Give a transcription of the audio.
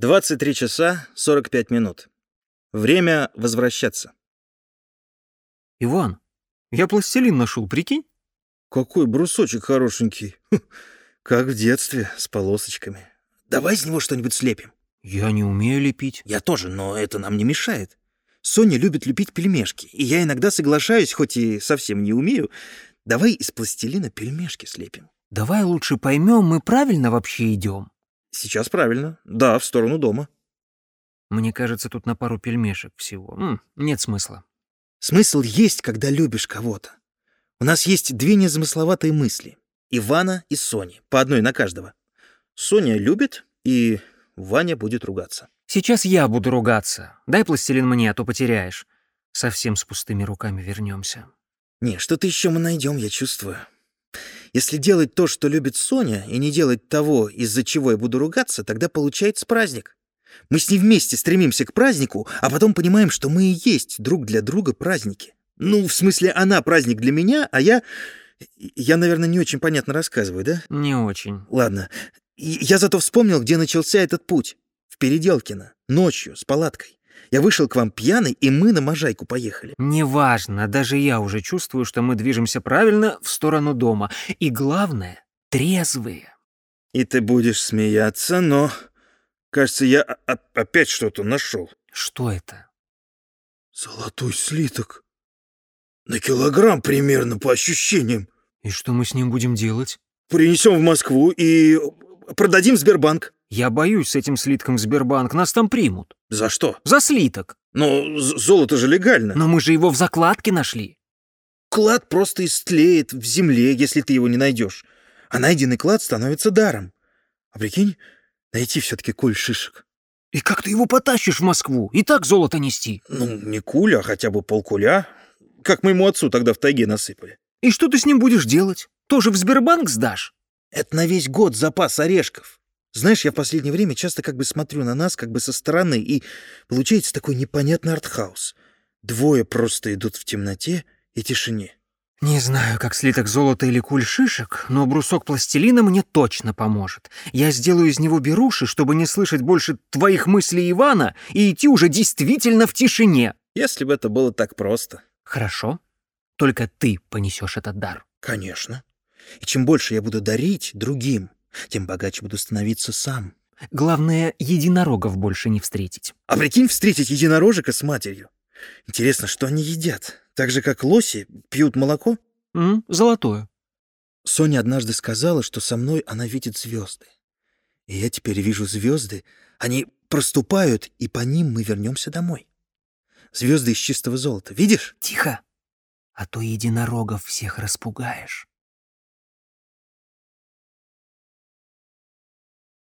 23 часа 45 минут. Время возвращаться. Иван, я пластилин нашел, прикинь? Какой брусочек хорошенький. Хм, Как в детстве, с полосочками. Давай из него что-нибудь слепим. Я не умею лепить. Я тоже, но это нам не мешает. Соня любит лепить пельмешки, и я иногда соглашаюсь, хоть и совсем не умею. Давай из пластилина пельмешки слепим. Давай лучше поймем, мы правильно вообще идем. Сейчас правильно. Да, в сторону дома. Мне кажется, тут на пару пельмешек всего. М, нет смысла. Смысл есть, когда любишь кого-то. У нас есть две незамысловатые мысли. Ивана и Сони, по одной на каждого. Соня любит, и Ваня будет ругаться. Сейчас я буду ругаться. Дай пластилин мне, а то потеряешь. Совсем с пустыми руками вернемся. Не, что-то еще мы найдем, я чувствую. Если делать то, что любит Соня, и не делать того, из-за чего я буду ругаться, тогда получается праздник. Мы с ней вместе стремимся к празднику, а потом понимаем, что мы и есть друг для друга праздники. Ну, в смысле, она праздник для меня, а я... Я, наверное, не очень понятно рассказываю, да? Не очень. Ладно. Я зато вспомнил, где начался этот путь. В Переделкино. Ночью, с палаткой. Я вышел к вам пьяный, и мы на Можайку поехали. Неважно, даже я уже чувствую, что мы движемся правильно в сторону дома. И главное, трезвые. И ты будешь смеяться, но... Кажется, я опять что-то нашел. Что это? Золотой слиток. На килограмм примерно, по ощущениям. И что мы с ним будем делать? Принесем в Москву и продадим в Сбербанк. Я боюсь с этим слитком в Сбербанк, нас там примут. За что? За слиток. Ну, з- золото же легально. Но мы же его в закладке нашли. Клад просто истлеет в земле, если ты его не найдешь. А найденный клад становится даром. А прикинь, найти все-таки куль шишек. И как ты его потащишь в Москву? И так золото нести. Ну, не куля, а хотя бы полкуля. Как моему отцу тогда в тайге насыпали. И что ты с ним будешь делать? Тоже в Сбербанк сдашь? Это на весь год запас орешков. Знаешь, я в последнее время часто как бы смотрю на нас как бы со стороны, и получается такой непонятный артхаус. Двое просто идут в темноте и тишине. Не знаю, как слиток золота или куль шишек, но брусок пластилина мне точно поможет. Я сделаю из него беруши, чтобы не слышать больше твоих мыслей Ивана и идти уже действительно в тишине. Если бы это было так просто. Хорошо? Только ты понесешь этот дар. Конечно. И чем больше я буду дарить другим, тем богаче буду становиться сам. Главное, единорогов больше не встретить. А прикинь, встретить единорожика с матерью. Интересно, что они едят? Так же, как лоси пьют молоко? М, золотое. Соня однажды сказала, что со мной она видит звезды. И я теперь вижу звезды. Они проступают, и по ним мы вернемся домой. Звезды из чистого золота. Видишь? Тихо, а то единорогов всех распугаешь.